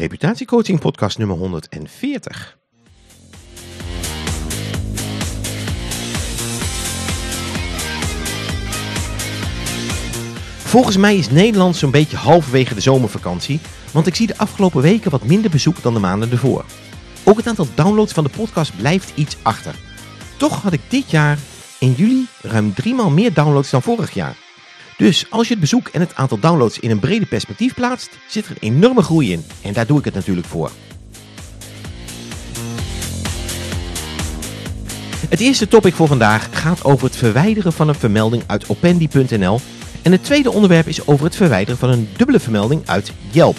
Reputatiecoaching podcast nummer 140. Volgens mij is Nederland zo'n beetje halverwege de zomervakantie, want ik zie de afgelopen weken wat minder bezoek dan de maanden ervoor. Ook het aantal downloads van de podcast blijft iets achter. Toch had ik dit jaar in juli ruim driemaal meer downloads dan vorig jaar. Dus als je het bezoek en het aantal downloads in een brede perspectief plaatst, zit er een enorme groei in. En daar doe ik het natuurlijk voor. Het eerste topic voor vandaag gaat over het verwijderen van een vermelding uit opendi.nl. En het tweede onderwerp is over het verwijderen van een dubbele vermelding uit Yelp.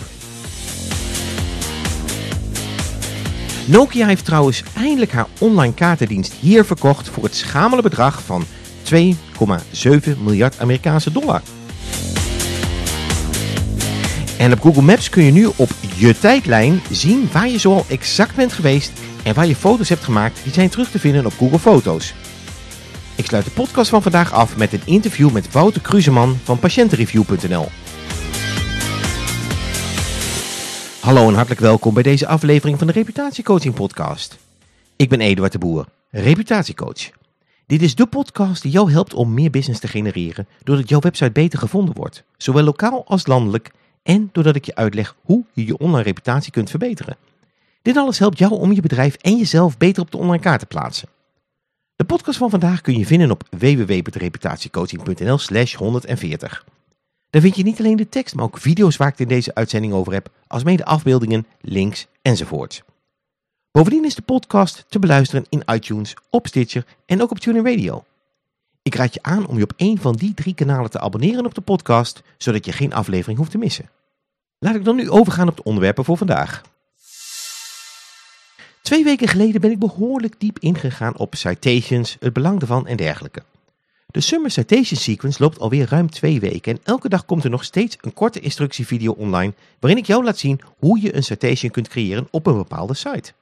Nokia heeft trouwens eindelijk haar online kaartendienst hier verkocht voor het schamele bedrag van 2,7 miljard Amerikaanse dollar. En op Google Maps kun je nu op je tijdlijn zien waar je zoal exact bent geweest en waar je foto's hebt gemaakt die zijn terug te vinden op Google Foto's. Ik sluit de podcast van vandaag af met een interview met Wouter Kruseman van patiëntenreview.nl. Hallo en hartelijk welkom bij deze aflevering van de Reputatiecoaching podcast. Ik ben Eduard de Boer, reputatiecoach. Dit is de podcast die jou helpt om meer business te genereren doordat jouw website beter gevonden wordt, zowel lokaal als landelijk en doordat ik je uitleg hoe je je online reputatie kunt verbeteren. Dit alles helpt jou om je bedrijf en jezelf beter op de online kaart te plaatsen. De podcast van vandaag kun je vinden op www.reputatiecoaching.nl slash 140. Daar vind je niet alleen de tekst, maar ook video's waar ik het in deze uitzending over heb, als mede afbeeldingen, links enzovoort. Bovendien is de podcast te beluisteren in iTunes, op Stitcher en ook op TuneIn Radio. Ik raad je aan om je op een van die drie kanalen te abonneren op de podcast, zodat je geen aflevering hoeft te missen. Laat ik dan nu overgaan op de onderwerpen voor vandaag. Twee weken geleden ben ik behoorlijk diep ingegaan op citations, het belang ervan en dergelijke. De Summer Citation Sequence loopt alweer ruim twee weken en elke dag komt er nog steeds een korte instructievideo online waarin ik jou laat zien hoe je een citation kunt creëren op een bepaalde site.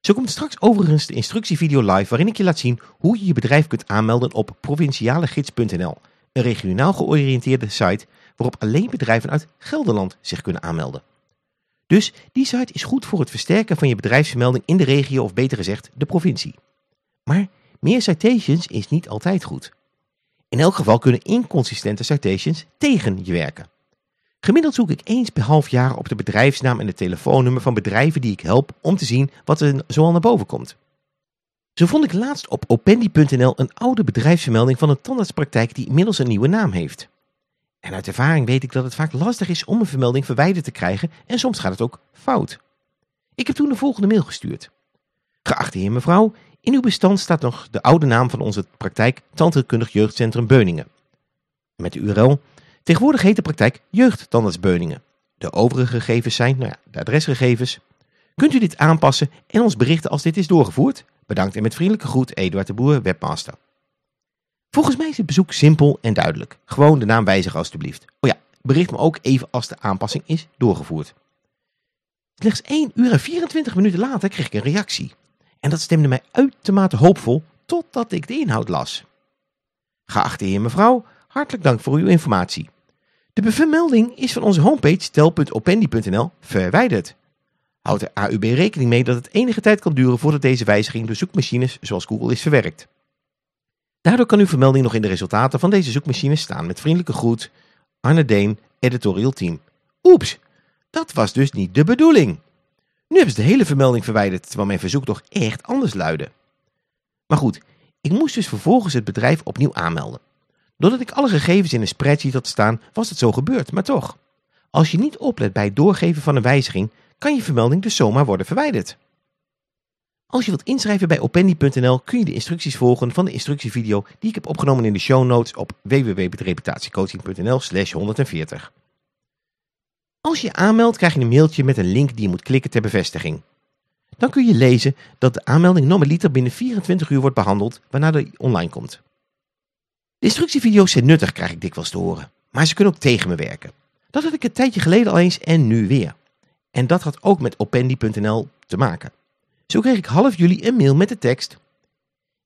Zo komt straks overigens de instructievideo live waarin ik je laat zien hoe je je bedrijf kunt aanmelden op provincialegids.nl, een regionaal georiënteerde site waarop alleen bedrijven uit Gelderland zich kunnen aanmelden. Dus die site is goed voor het versterken van je bedrijfsvermelding in de regio of beter gezegd de provincie. Maar meer citations is niet altijd goed. In elk geval kunnen inconsistente citations tegen je werken. Gemiddeld zoek ik eens per half jaar op de bedrijfsnaam en het telefoonnummer van bedrijven die ik help om te zien wat er zoal naar boven komt. Zo vond ik laatst op opendi.nl een oude bedrijfsvermelding van een tandartspraktijk die inmiddels een nieuwe naam heeft. En uit ervaring weet ik dat het vaak lastig is om een vermelding verwijderd te krijgen en soms gaat het ook fout. Ik heb toen de volgende mail gestuurd. Geachte heer mevrouw, in uw bestand staat nog de oude naam van onze praktijk Tandheelkundig Jeugdcentrum Beuningen. Met de URL Tegenwoordig heet de praktijk Jeugdtandarts Beuningen. De overige gegevens zijn nou ja, de adresgegevens. Kunt u dit aanpassen en ons berichten als dit is doorgevoerd? Bedankt en met vriendelijke groet Eduard de Boer, webmaster. Volgens mij is het bezoek simpel en duidelijk. Gewoon de naam wijzigen alstublieft. Oh ja, bericht me ook even als de aanpassing is doorgevoerd. Slechts 1 uur en 24 minuten later kreeg ik een reactie. En dat stemde mij uitermate hoopvol totdat ik de inhoud las. Geachte heer mevrouw, hartelijk dank voor uw informatie. De vermelding is van onze homepage tel.opendi.nl verwijderd. Houd de AUB rekening mee dat het enige tijd kan duren voordat deze wijziging door zoekmachines zoals Google is verwerkt. Daardoor kan uw vermelding nog in de resultaten van deze zoekmachines staan met vriendelijke groet, Arne Deen, editorial team. Oeps, dat was dus niet de bedoeling. Nu hebben ze de hele vermelding verwijderd, terwijl mijn verzoek toch echt anders luidde. Maar goed, ik moest dus vervolgens het bedrijf opnieuw aanmelden. Doordat ik alle gegevens in een spreadsheet had staan, was het zo gebeurd, maar toch. Als je niet oplet bij het doorgeven van een wijziging, kan je vermelding dus zomaar worden verwijderd. Als je wilt inschrijven bij opendi.nl kun je de instructies volgen van de instructievideo die ik heb opgenomen in de show notes op www.reputatiecoaching.nl slash 140. Als je aanmeldt krijg je een mailtje met een link die je moet klikken ter bevestiging. Dan kun je lezen dat de aanmelding normaliter binnen 24 uur wordt behandeld waarna die online komt. De instructievideo's zijn nuttig, krijg ik dikwijls te horen. Maar ze kunnen ook tegen me werken. Dat had ik een tijdje geleden al eens en nu weer. En dat had ook met opendi.nl te maken. Zo kreeg ik half juli een mail met de tekst.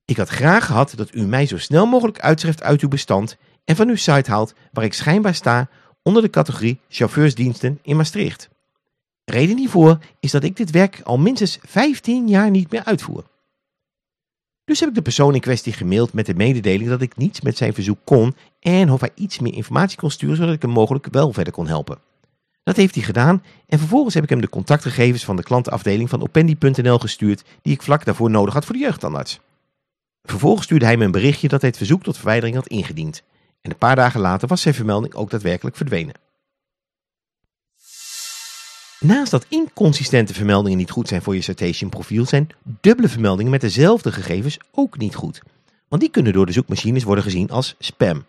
Ik had graag gehad dat u mij zo snel mogelijk uitschrijft uit uw bestand en van uw site haalt waar ik schijnbaar sta onder de categorie chauffeursdiensten in Maastricht. Reden hiervoor is dat ik dit werk al minstens 15 jaar niet meer uitvoer. Dus heb ik de persoon in kwestie gemaild met de mededeling dat ik niets met zijn verzoek kon en of hij iets meer informatie kon sturen zodat ik hem mogelijk wel verder kon helpen. Dat heeft hij gedaan en vervolgens heb ik hem de contactgegevens van de klantenafdeling van Opendi.nl gestuurd die ik vlak daarvoor nodig had voor de jeugdtandarts. Vervolgens stuurde hij me een berichtje dat hij het verzoek tot verwijdering had ingediend. En een paar dagen later was zijn vermelding ook daadwerkelijk verdwenen. Naast dat inconsistente vermeldingen niet goed zijn voor je citation profiel, zijn dubbele vermeldingen met dezelfde gegevens ook niet goed. Want die kunnen door de zoekmachines worden gezien als spam.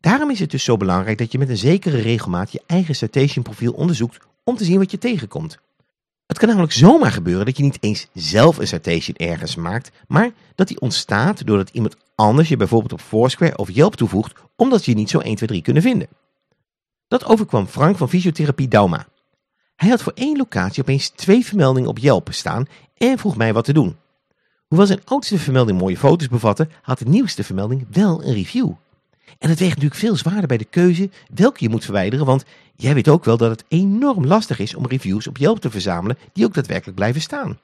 Daarom is het dus zo belangrijk dat je met een zekere regelmaat je eigen citation profiel onderzoekt om te zien wat je tegenkomt. Het kan namelijk zomaar gebeuren dat je niet eens zelf een citation ergens maakt, maar dat die ontstaat doordat iemand anders je bijvoorbeeld op Foursquare of Yelp toevoegt, omdat je niet zo 1, 2, 3 kunnen vinden. Dat overkwam Frank van Fysiotherapie Dauma. Hij had voor één locatie opeens twee vermeldingen op Yelp staan en vroeg mij wat te doen. Hoewel zijn oudste vermelding mooie foto's bevatte, had de nieuwste vermelding wel een review. En het weegt natuurlijk veel zwaarder bij de keuze welke je moet verwijderen, want jij weet ook wel dat het enorm lastig is om reviews op Yelp te verzamelen die ook daadwerkelijk blijven staan.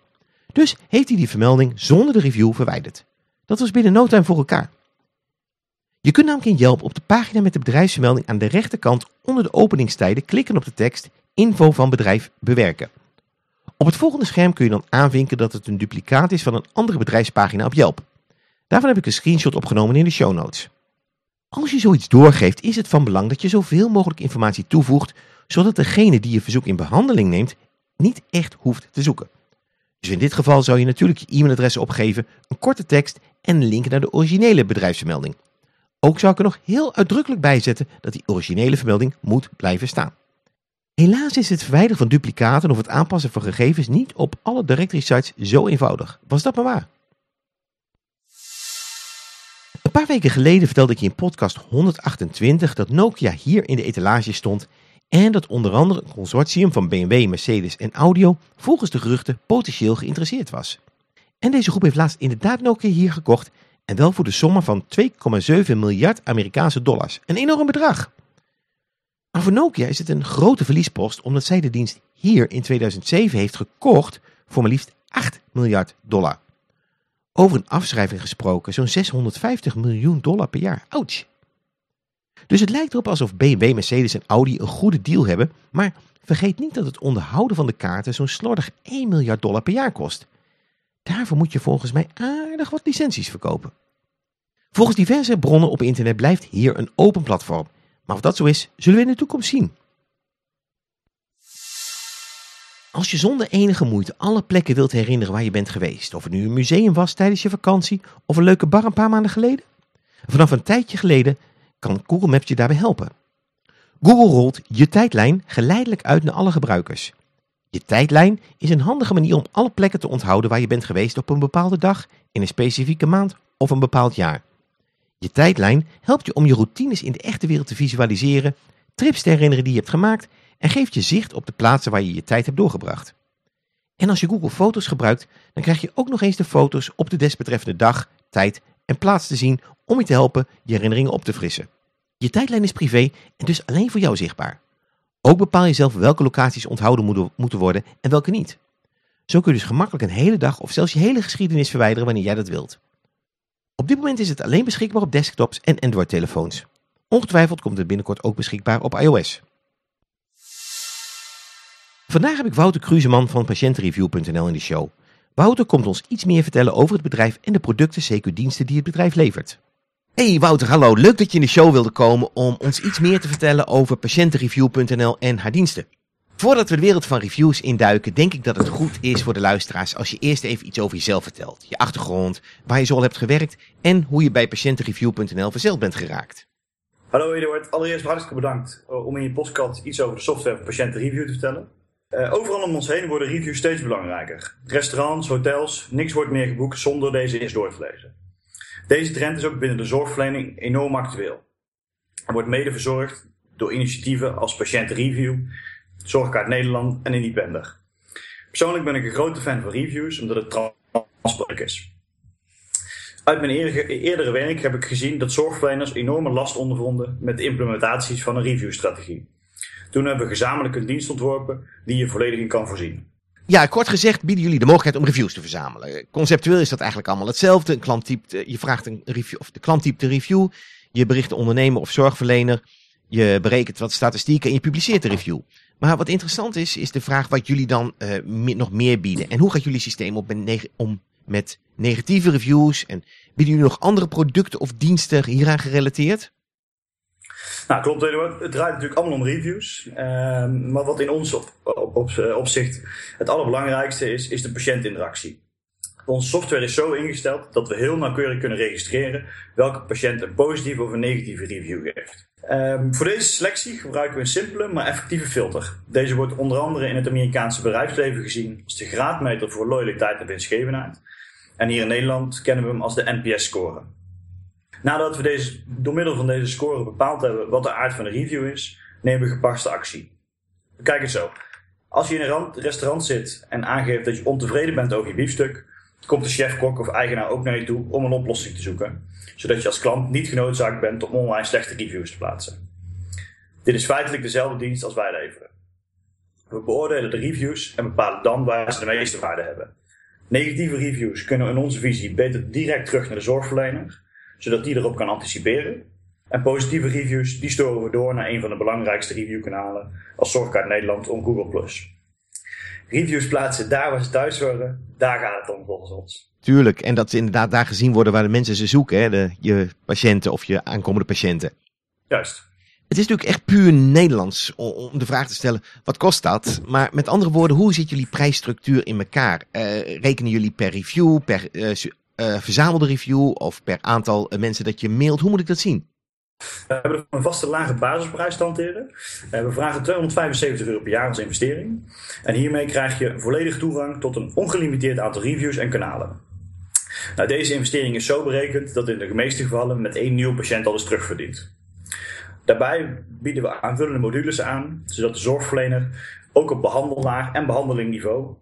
Dus heeft hij die vermelding zonder de review verwijderd. Dat was binnen no time voor elkaar. Je kunt namelijk in Yelp op de pagina met de bedrijfsvermelding aan de rechterkant onder de openingstijden klikken op de tekst info van bedrijf bewerken. Op het volgende scherm kun je dan aanvinken dat het een duplicaat is van een andere bedrijfspagina op Yelp. Daarvan heb ik een screenshot opgenomen in de show notes. Als je zoiets doorgeeft is het van belang dat je zoveel mogelijk informatie toevoegt, zodat degene die je verzoek in behandeling neemt niet echt hoeft te zoeken. Dus in dit geval zou je natuurlijk je e-mailadres opgeven, een korte tekst en een link naar de originele bedrijfsvermelding. Ook zou ik er nog heel uitdrukkelijk bij zetten dat die originele vermelding moet blijven staan. Helaas is het verwijderen van duplicaten of het aanpassen van gegevens niet op alle directory sites zo eenvoudig. Was dat maar waar? Een paar weken geleden vertelde ik je in podcast 128 dat Nokia hier in de etalage stond en dat onder andere een consortium van BMW, Mercedes en Audio volgens de geruchten potentieel geïnteresseerd was. En deze groep heeft laatst inderdaad Nokia hier gekocht en wel voor de sommen van 2,7 miljard Amerikaanse dollars. Een enorm bedrag. Maar voor Nokia is het een grote verliespost omdat zij de dienst hier in 2007 heeft gekocht voor maar liefst 8 miljard dollar. Over een afschrijving gesproken, zo'n 650 miljoen dollar per jaar. Ouch! Dus het lijkt erop alsof BMW, Mercedes en Audi een goede deal hebben, maar vergeet niet dat het onderhouden van de kaarten zo'n slordig 1 miljard dollar per jaar kost. Daarvoor moet je volgens mij aardig wat licenties verkopen. Volgens diverse bronnen op internet blijft hier een open platform. Maar of dat zo is, zullen we in de toekomst zien. Als je zonder enige moeite alle plekken wilt herinneren waar je bent geweest, of het nu een museum was tijdens je vakantie of een leuke bar een paar maanden geleden, vanaf een tijdje geleden kan Google Maps je daarbij helpen. Google rolt je tijdlijn geleidelijk uit naar alle gebruikers. Je tijdlijn is een handige manier om alle plekken te onthouden waar je bent geweest op een bepaalde dag, in een specifieke maand of een bepaald jaar. Je tijdlijn helpt je om je routines in de echte wereld te visualiseren, trips te herinneren die je hebt gemaakt en geeft je zicht op de plaatsen waar je je tijd hebt doorgebracht. En als je Google Foto's gebruikt, dan krijg je ook nog eens de foto's op de desbetreffende dag, tijd en plaats te zien om je te helpen je herinneringen op te frissen. Je tijdlijn is privé en dus alleen voor jou zichtbaar. Ook bepaal je zelf welke locaties onthouden moeten worden en welke niet. Zo kun je dus gemakkelijk een hele dag of zelfs je hele geschiedenis verwijderen wanneer jij dat wilt. Op dit moment is het alleen beschikbaar op desktops en Android-telefoons. Ongetwijfeld komt het binnenkort ook beschikbaar op iOS. Vandaag heb ik Wouter Kruseman van patiëntenreview.nl in de show. Wouter komt ons iets meer vertellen over het bedrijf en de producten, CQ-diensten die het bedrijf levert. Hey Wouter, hallo. Leuk dat je in de show wilde komen om ons iets meer te vertellen over patiëntenreview.nl en haar diensten. Voordat we de wereld van reviews induiken, denk ik dat het goed is voor de luisteraars als je eerst even iets over jezelf vertelt. Je achtergrond, waar je zo al hebt gewerkt en hoe je bij patiëntenreview.nl verzeld bent geraakt. Hallo Eduard, allereerst hartstikke bedankt eh, om in je podcast iets over de software van patiëntenreview te vertellen. Uh, overal om ons heen worden reviews steeds belangrijker. Restaurants, hotels, niks wordt meer geboekt zonder deze eerst door te lezen. Deze trend is ook binnen de zorgverlening enorm actueel. Er wordt mede verzorgd door initiatieven als Patiëntenreview, Zorgkaart Nederland en Independer. Persoonlijk ben ik een grote fan van reviews omdat het transparant is. Uit mijn eerdere werk heb ik gezien dat zorgverleners enorme last ondervonden met de implementaties van een reviewstrategie. Toen hebben we gezamenlijk een dienst ontworpen die je volledig in kan voorzien. Ja, kort gezegd bieden jullie de mogelijkheid om reviews te verzamelen. Conceptueel is dat eigenlijk allemaal hetzelfde. Een klant typt, eh, je vraagt een review, of de klant typt de review, je bericht de ondernemer of zorgverlener, je berekent wat statistieken en je publiceert de review. Maar wat interessant is, is de vraag wat jullie dan uh, nog meer bieden. En hoe gaat jullie systeem om met negatieve reviews? En bieden jullie nog andere producten of diensten hieraan gerelateerd? Nou, klopt Eduard. Het draait natuurlijk allemaal om reviews. Uh, maar wat in ons op, op, eh, opzicht het allerbelangrijkste is, is de patiëntinteractie. Onze software is zo ingesteld dat we heel nauwkeurig kunnen registreren welke patiënt een positieve of een negatieve review geeft. Um, voor deze selectie gebruiken we een simpele maar effectieve filter. Deze wordt onder andere in het Amerikaanse bedrijfsleven gezien als de graadmeter voor loyaliteit en winstgevendheid. En hier in Nederland kennen we hem als de NPS-score. Nadat we deze, door middel van deze score bepaald hebben wat de aard van de review is, nemen we gepaste actie. Kijk het zo. Als je in een restaurant zit en aangeeft dat je ontevreden bent over je biefstuk, komt de chef-kok of eigenaar ook naar je toe om een oplossing te zoeken, zodat je als klant niet genoodzaakt bent om online slechte reviews te plaatsen. Dit is feitelijk dezelfde dienst als wij leveren. We beoordelen de reviews en bepalen dan waar ze de meeste waarde hebben. Negatieve reviews kunnen in onze visie beter direct terug naar de zorgverlener, zodat die erop kan anticiperen. En positieve reviews, die storen we door naar een van de belangrijkste reviewkanalen als Zorgkaart Nederland om Google+. Reviews plaatsen daar waar ze thuis horen, daar gaat het om volgens ons. Tuurlijk, en dat ze inderdaad daar gezien worden waar de mensen ze zoeken, hè? De, je patiënten of je aankomende patiënten. Juist. Het is natuurlijk echt puur Nederlands om de vraag te stellen, wat kost dat? Maar met andere woorden, hoe zit jullie prijsstructuur in elkaar? Uh, rekenen jullie per review, per uh, uh, verzamelde review of per aantal mensen dat je mailt? Hoe moet ik dat zien? We hebben een vaste lage basisprijs te hanteren. We vragen 275 euro per jaar als investering. En hiermee krijg je volledig toegang tot een ongelimiteerd aantal reviews en kanalen. Nou, deze investering is zo berekend dat in de meeste gevallen met één nieuwe patiënt al is terugverdiend. Daarbij bieden we aanvullende modules aan, zodat de zorgverlener ook op behandelaar en behandelingniveau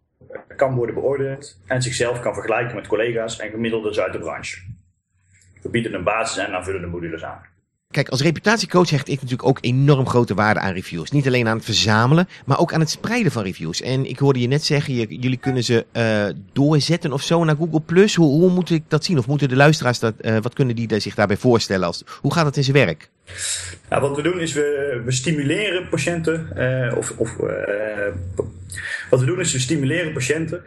kan worden beoordeeld en zichzelf kan vergelijken met collega's en gemiddelden uit de branche. We bieden een basis- en aanvullende modules aan. Kijk, als reputatiecoach hecht ik natuurlijk ook enorm grote waarde aan reviews. Niet alleen aan het verzamelen, maar ook aan het spreiden van reviews. En ik hoorde je net zeggen, jullie kunnen ze uh, doorzetten of zo naar Google+. Hoe, hoe moet ik dat zien? Of moeten de luisteraars dat, uh, wat kunnen die zich daarbij voorstellen? Als, hoe gaat het in zijn werk? Nou, wat we doen is we, we stimuleren patiënten, uh, of, of wat we doen is we stimuleren patiënten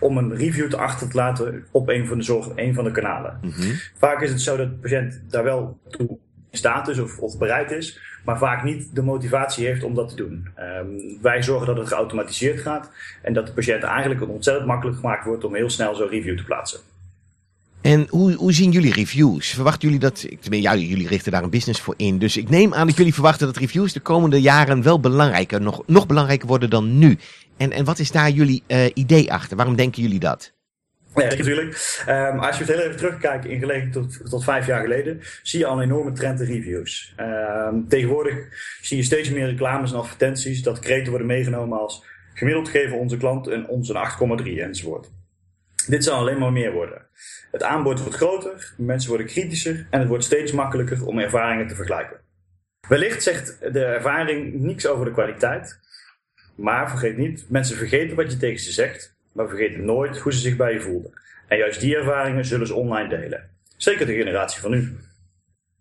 om een review te achter te laten op een van de, zorg, een van de kanalen. Mm -hmm. Vaak is het zo dat de patiënt daar wel toe staat is of, of bereid is, maar vaak niet de motivatie heeft om dat te doen. Um, wij zorgen dat het geautomatiseerd gaat en dat de patiënt eigenlijk ontzettend makkelijk gemaakt wordt om heel snel zo'n review te plaatsen. En hoe, hoe zien jullie reviews? Verwachten jullie dat, ja, jullie richten daar een business voor in, dus ik neem aan dat jullie verwachten dat reviews de komende jaren wel belangrijker, nog, nog belangrijker worden dan nu. En, en wat is daar jullie uh, idee achter? Waarom denken jullie dat? Ja, natuurlijk. Um, als je het heel even terugkijkt in gelegen tot, tot vijf jaar geleden, zie je al een enorme trend in reviews. Um, tegenwoordig zie je steeds meer reclames en advertenties dat kreten worden meegenomen als gemiddeld geven onze klanten een, ons een 8,3 enzovoort. Dit zal alleen maar meer worden. Het aanbod wordt groter, mensen worden kritischer en het wordt steeds makkelijker om ervaringen te vergelijken. Wellicht zegt de ervaring niets over de kwaliteit, maar vergeet niet, mensen vergeten wat je tegen ze zegt maar vergeet nooit hoe ze zich bij je voelden. En juist die ervaringen zullen ze online delen. Zeker de generatie van nu.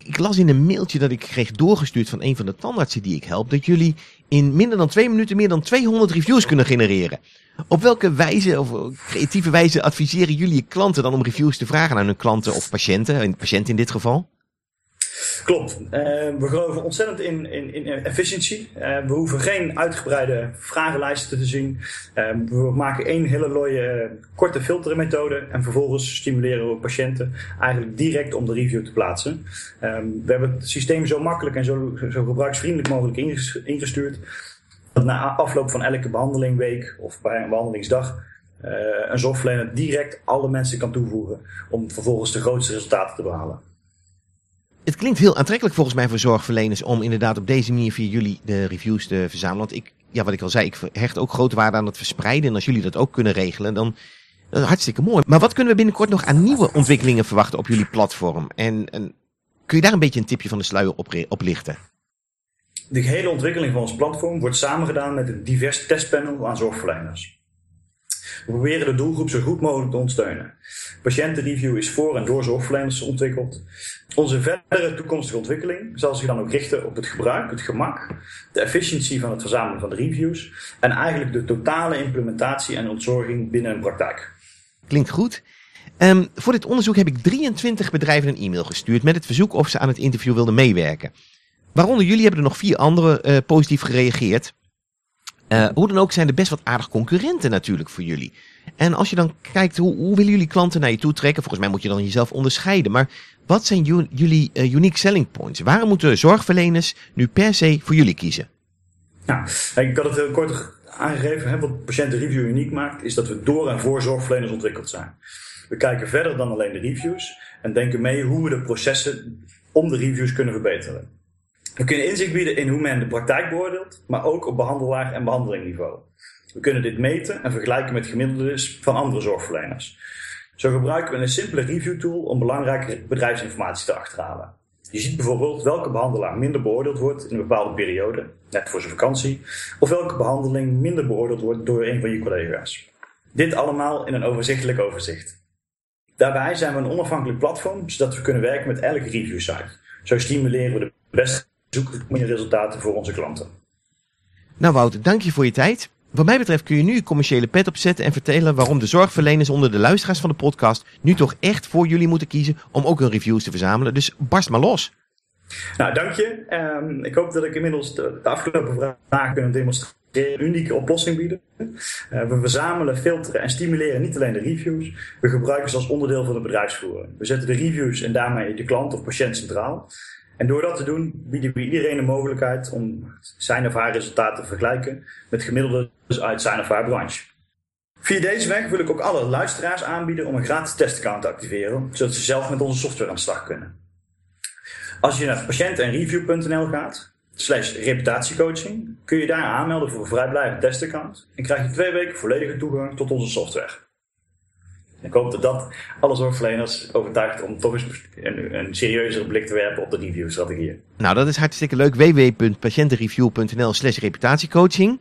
Ik las in een mailtje dat ik kreeg doorgestuurd van een van de tandartsen die ik help, dat jullie in minder dan twee minuten meer dan 200 reviews kunnen genereren. Op welke wijze of creatieve wijze adviseren jullie je klanten dan om reviews te vragen aan hun klanten of patiënten, een patiënt in dit geval? Klopt. Uh, we geloven ontzettend in, in, in efficiëntie. Uh, we hoeven geen uitgebreide vragenlijsten te zien. Uh, we maken één hele looie korte filtermethode en vervolgens stimuleren we patiënten eigenlijk direct om de review te plaatsen. Ehm, we hebben het systeem zo makkelijk en zo, zo gebruiksvriendelijk mogelijk ingestuurd dat na afloop van elke behandeling, week of bij een behandelingsdag een zorgverlener direct alle mensen kan toevoegen om vervolgens de grootste resultaten te behalen het klinkt heel aantrekkelijk volgens mij voor zorgverleners om inderdaad op deze manier via jullie de reviews te verzamelen. Want ik, ja, wat ik al zei, ik hecht ook grote waarde aan het verspreiden. En als jullie dat ook kunnen regelen, dan hartstikke mooi. Maar wat kunnen we binnenkort nog aan nieuwe ontwikkelingen verwachten op jullie platform? En, en kun je daar een beetje een tipje van de sluier op, oplichten? De gehele ontwikkeling van ons platform wordt samengedaan met een divers testpanel aan zorgverleners. We proberen de doelgroep zo goed mogelijk te ondersteunen. Patiëntenreview is voor en door zorgverleners ontwikkeld. Onze verdere toekomstige ontwikkeling zal zich dan ook richten op het gebruik, het gemak, de efficiëntie van het verzamelen van de reviews en eigenlijk de totale implementatie en ontzorging binnen een praktijk. Klinkt goed. Ehm, voor dit onderzoek heb ik 23 bedrijven een e-mail gestuurd met het verzoek of ze aan het interview wilden meewerken. Waaronder jullie hebben er nog vier anderen uh, positief gereageerd. Uh, hoe dan ook zijn er best wat aardig concurrenten natuurlijk voor jullie. En als je dan kijkt, hoe, hoe willen jullie klanten naar je toe trekken? Volgens mij moet je dan jezelf onderscheiden. Maar wat zijn jullie uh, unique selling points? Waarom moeten zorgverleners nu per se voor jullie kiezen? Nou, ik had het heel kort aangegeven. Hè, wat patiëntenreview uniek maakt, is dat we door en voor zorgverleners ontwikkeld zijn. We kijken verder dan alleen de reviews en denken mee hoe we de processen om de reviews kunnen verbeteren. We kunnen inzicht bieden in hoe men de praktijk beoordeelt, maar ook op behandelaar en behandelingniveau. We kunnen dit meten en vergelijken met gemiddeldes van andere zorgverleners. Zo gebruiken we een simpele review tool om belangrijke bedrijfsinformatie te achterhalen. Je ziet bijvoorbeeld welke behandelaar minder beoordeeld wordt in een bepaalde periode, net voor zijn vakantie, of welke behandeling minder beoordeeld wordt door een van je collega's. Dit allemaal in een overzichtelijk overzicht. Daarbij zijn we een onafhankelijk platform, zodat we kunnen werken met elke review site. Zo stimuleren we de beste resultaten voor onze klanten. Nou Wouter, dank je voor je tijd. Wat mij betreft kun je nu je commerciële pet opzetten en vertellen waarom de zorgverleners onder de luisteraars van de podcast nu toch echt voor jullie moeten kiezen om ook hun reviews te verzamelen. Dus barst maar los. Nou, dank je. Um, ik hoop dat ik inmiddels de, de afgelopen vragen kunnen demonstreren een unieke oplossing bieden. Uh, we verzamelen, filteren en stimuleren niet alleen de reviews. We gebruiken ze als onderdeel van de bedrijfsvoering. We zetten de reviews en daarmee de klant of patiënt centraal. En door dat te doen bieden we iedereen de mogelijkheid om zijn of haar resultaten te vergelijken met gemiddelden uit zijn of haar branche. Via deze weg wil ik ook alle luisteraars aanbieden om een gratis testaccount te activeren, zodat ze zelf met onze software aan de slag kunnen. Als je naar patiëntenreview.nl gaat, slash reputatiecoaching, kun je daar aanmelden voor een vrijblijvend testaccount en krijg je twee weken volledige toegang tot onze software. Ik hoop dat dat alle zorgverleners overtuigt om toch eens een, een serieuzere blik te werpen op de reviewstrategieën. Nou, dat is hartstikke leuk. www.patiëntenreview.nl slash reputatiecoaching.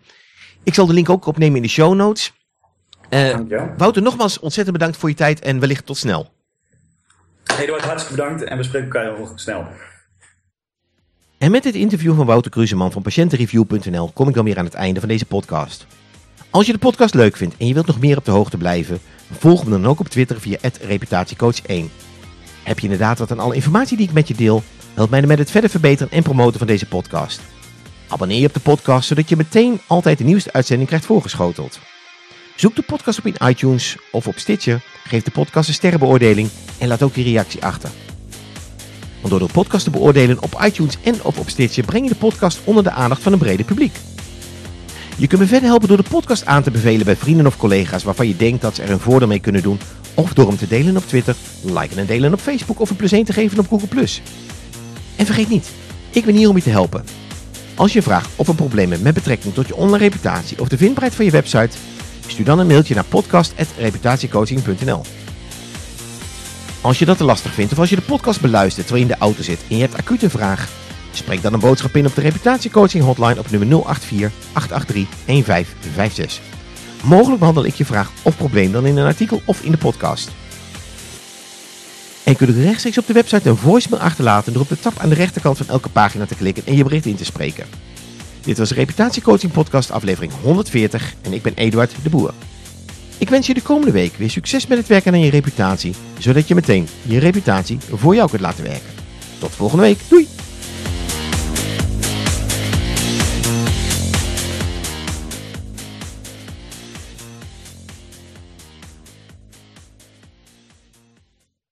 Ik zal de link ook opnemen in de show notes. Uh, Wouter, nogmaals ontzettend bedankt voor je tijd en wellicht tot snel. Eduard, hartstikke bedankt en we spreken elkaar nog snel. En met dit interview van Wouter Kruseman van patiëntenreview.nl kom ik dan weer aan het einde van deze podcast. Als je de podcast leuk vindt en je wilt nog meer op de hoogte blijven, volg me dan ook op Twitter via reputatiecoach1. Heb je inderdaad wat aan alle informatie die ik met je deel? Help mij met het verder verbeteren en promoten van deze podcast. Abonneer je op de podcast zodat je meteen altijd de nieuwste uitzending krijgt voorgeschoteld. Zoek de podcast op in iTunes of op Stitcher, geef de podcast een sterrenbeoordeling en laat ook je reactie achter. Want door de podcast te beoordelen op iTunes en of op Stitcher breng je de podcast onder de aandacht van een brede publiek. Je kunt me verder helpen door de podcast aan te bevelen bij vrienden of collega's waarvan je denkt dat ze er een voordeel mee kunnen doen. Of door hem te delen op Twitter, liken en delen op Facebook of een plus 1 te geven op Google+. En vergeet niet, ik ben hier om je te helpen. Als je een vraag of een probleem hebt met betrekking tot je online reputatie of de vindbaarheid van je website, stuur dan een mailtje naar podcast.reputatiecoaching.nl Als je dat te lastig vindt of als je de podcast beluistert terwijl je in de auto zit en je hebt acute vraag, Spreek dan een boodschap in op de reputatiecoaching hotline op nummer 084 883 1556. Mogelijk behandel ik je vraag of probleem dan in een artikel of in de podcast. En je kunt ook rechtstreeks op de website een voicemail achterlaten door op de tab aan de rechterkant van elke pagina te klikken en je bericht in te spreken. Dit was Reputatiecoaching Podcast aflevering 140 en ik ben Eduard de Boer. Ik wens je de komende week weer succes met het werken aan je reputatie, zodat je meteen je reputatie voor jou kunt laten werken. Tot volgende week. Doei!